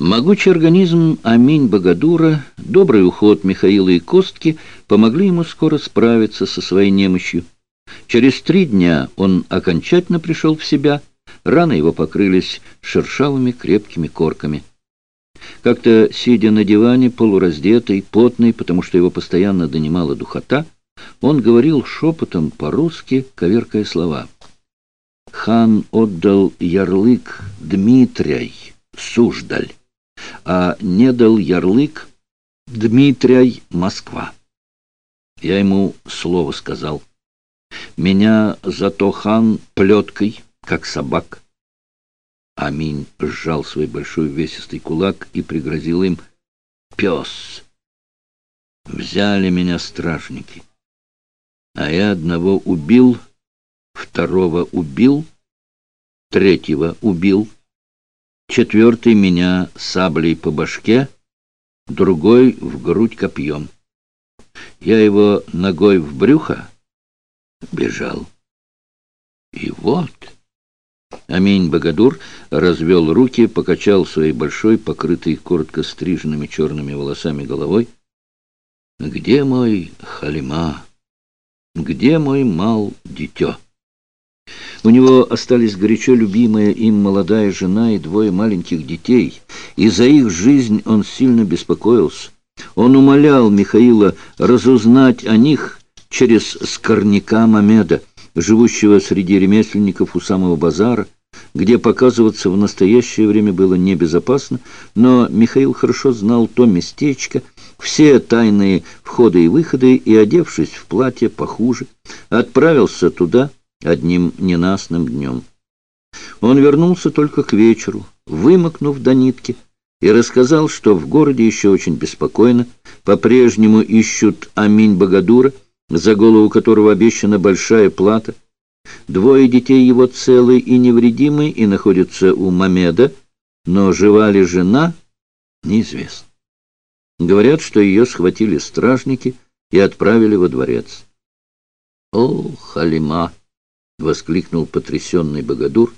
Могучий организм Аминь Багадура, добрый уход Михаила и Костки помогли ему скоро справиться со своей немощью. Через три дня он окончательно пришел в себя, раны его покрылись шершавыми крепкими корками. Как-то, сидя на диване, полураздетый, потный, потому что его постоянно донимала духота, он говорил шепотом по-русски, коверкая слова. «Хан отдал ярлык Дмитрий, Суждаль» а не дал ярлык «Дмитрий, Москва». Я ему слово сказал. Меня зато хан плеткой, как собак. Аминь сжал свой большой весистый кулак и пригрозил им «Пес!» Взяли меня стражники. А я одного убил, второго убил, третьего убил, Четвертый меня саблей по башке, другой в грудь копьем. Я его ногой в брюхо бежал. И вот... Аминь Багадур развел руки, покачал своей большой, покрытой коротко стриженными черными волосами головой. «Где мой халима? Где мой мал дитё?» У него остались горячо любимая им молодая жена и двое маленьких детей, и за их жизнь он сильно беспокоился. Он умолял Михаила разузнать о них через скорняка Мамеда, живущего среди ремесленников у самого базара, где показываться в настоящее время было небезопасно, но Михаил хорошо знал то местечко, все тайные входы и выходы, и, одевшись в платье похуже, отправился туда, одним ненастным днем. Он вернулся только к вечеру, вымокнув до нитки, и рассказал, что в городе еще очень беспокойно, по-прежнему ищут Аминь Багадура, за голову которого обещана большая плата. Двое детей его целы и невредимы и находятся у Мамеда, но жива ли жена, неизвестно. Говорят, что ее схватили стражники и отправили во дворец. О, Халима! — воскликнул потрясенный богадур,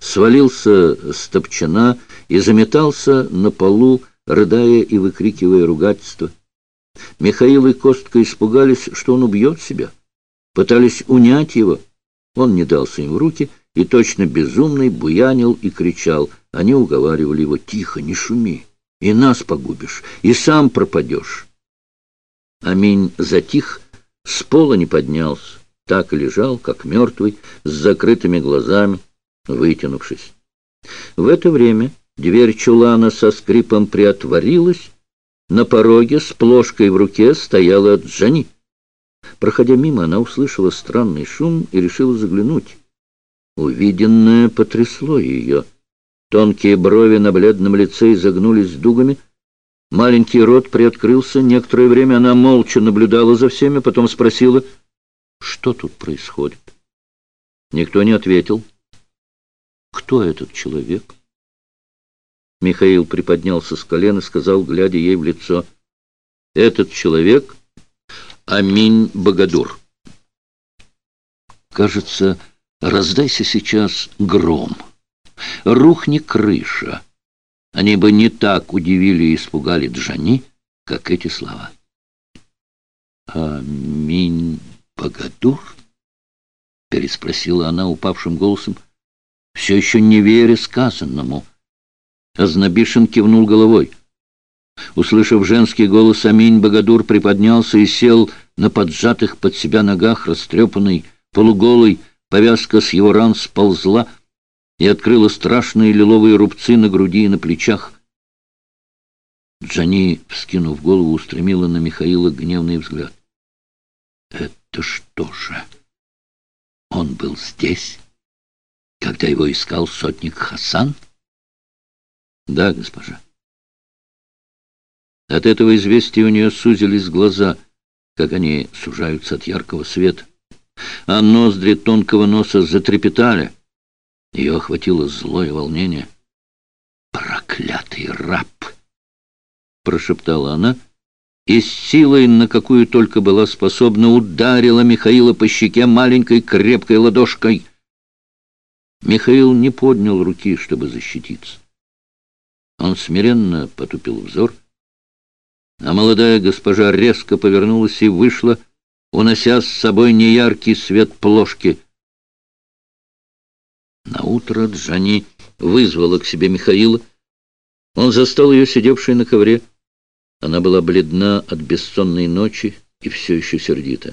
свалился с топчана и заметался на полу, рыдая и выкрикивая ругательство. Михаил и Костка испугались, что он убьет себя. Пытались унять его. Он не дался им в руки и точно безумный буянил и кричал. Они уговаривали его «Тихо, не шуми, и нас погубишь, и сам пропадешь». Аминь затих, с пола не поднялся так и лежал, как мертвый, с закрытыми глазами, вытянувшись. В это время дверь чулана со скрипом приотворилась, на пороге с плошкой в руке стояла Джани. Проходя мимо, она услышала странный шум и решила заглянуть. Увиденное потрясло ее. Тонкие брови на бледном лице изогнулись дугами. Маленький рот приоткрылся. Некоторое время она молча наблюдала за всеми, потом спросила — что тут происходит? Никто не ответил. Кто этот человек? Михаил приподнялся с колен и сказал, глядя ей в лицо, «Этот человек — Аминь Багадур». Кажется, раздайся сейчас гром, рухни крыша. Они бы не так удивили и испугали Джани, как эти слова. Аминь Богодур? переспросила она упавшим голосом, все еще не веря сказанному. Азнабишин кивнул головой. Услышав женский голос, Аминь Богодур приподнялся и сел на поджатых под себя ногах, растрепанный, полуголый, повязка с его ран сползла и открыла страшные лиловые рубцы на груди и на плечах. Джани, вскинув голову, устремила на Михаила гневный взгляд. Это что же? Он был здесь, когда его искал сотник Хасан? Да, госпожа. От этого известия у нее сузились глаза, как они сужаются от яркого света. А ноздри тонкого носа затрепетали. Ее охватило злое волнение. «Проклятый раб!» — прошептала она — и с силой, на какую только была способна, ударила Михаила по щеке маленькой крепкой ладошкой. Михаил не поднял руки, чтобы защититься. Он смиренно потупил взор, а молодая госпожа резко повернулась и вышла, унося с собой неяркий свет плошки. Наутро Джани вызвала к себе Михаила. Он застал ее сидевшей на ковре. Она была бледна от бессонной ночи и все еще сердита.